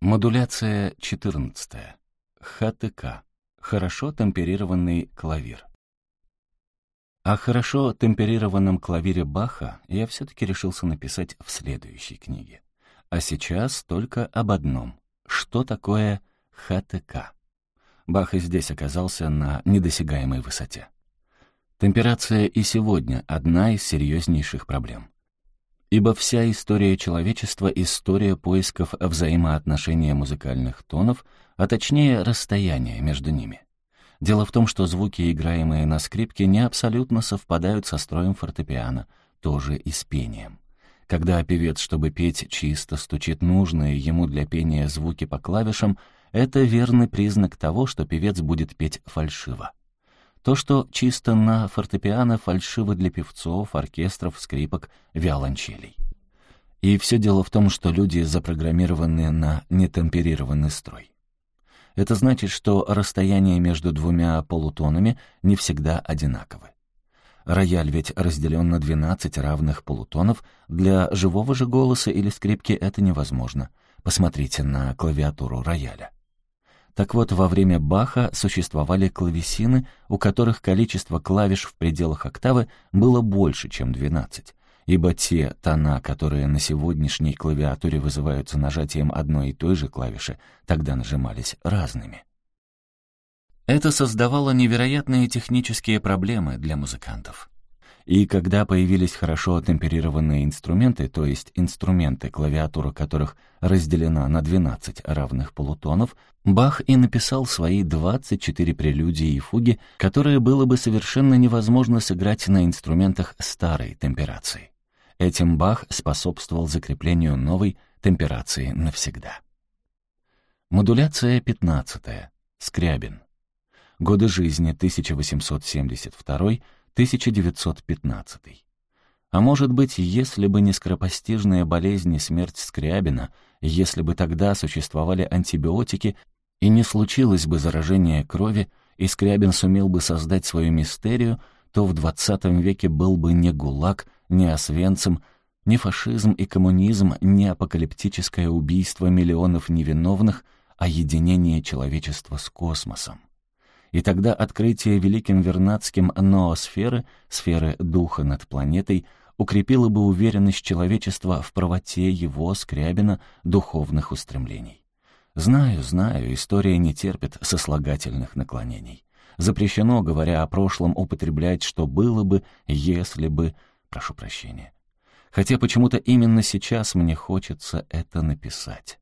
Модуляция 14. ХТК. Хорошо темперированный клавир. О хорошо темперированном клавире Баха я все-таки решился написать в следующей книге. А сейчас только об одном. Что такое ХТК? Бах и здесь оказался на недосягаемой высоте. Темперация и сегодня одна из серьезнейших проблем. Ибо вся история человечества — история поисков взаимоотношения музыкальных тонов, а точнее расстояния между ними. Дело в том, что звуки, играемые на скрипке, не абсолютно совпадают со строем фортепиано, тоже и с пением. Когда певец, чтобы петь чисто, стучит нужные ему для пения звуки по клавишам, это верный признак того, что певец будет петь фальшиво. То, что чисто на фортепиано, фальшиво для певцов, оркестров, скрипок, виолончелей. И все дело в том, что люди запрограммированы на нетемперированный строй. Это значит, что расстояние между двумя полутонами не всегда одинаковы. Рояль ведь разделен на 12 равных полутонов, для живого же голоса или скрипки это невозможно. Посмотрите на клавиатуру рояля. Так вот, во время Баха существовали клавесины, у которых количество клавиш в пределах октавы было больше, чем 12, ибо те тона, которые на сегодняшней клавиатуре вызываются нажатием одной и той же клавиши, тогда нажимались разными. Это создавало невероятные технические проблемы для музыкантов. И когда появились хорошо темперированные инструменты, то есть инструменты, клавиатура которых разделена на 12 равных полутонов, Бах и написал свои 24 прелюдии и фуги, которые было бы совершенно невозможно сыграть на инструментах старой темперации. Этим Бах способствовал закреплению новой темперации навсегда. Модуляция 15. Скрябин. Годы жизни 1872 1915. А может быть, если бы не скоропостижная болезнь и смерть Скрябина, если бы тогда существовали антибиотики и не случилось бы заражение крови, и Скрябин сумел бы создать свою мистерию, то в XX веке был бы не ГУЛАГ, не Освенцим, не фашизм и коммунизм, не апокалиптическое убийство миллионов невиновных, а единение человечества с космосом и тогда открытие великим Вернадским ноосферы, сферы духа над планетой, укрепило бы уверенность человечества в правоте его, Скрябина, духовных устремлений. Знаю, знаю, история не терпит сослагательных наклонений. Запрещено, говоря о прошлом, употреблять, что было бы, если бы... Прошу прощения. Хотя почему-то именно сейчас мне хочется это написать.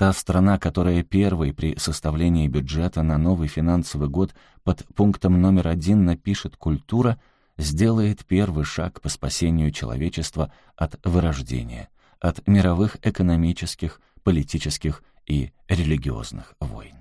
Та страна, которая первой при составлении бюджета на новый финансовый год под пунктом номер один напишет «культура», сделает первый шаг по спасению человечества от вырождения, от мировых экономических, политических и религиозных войн.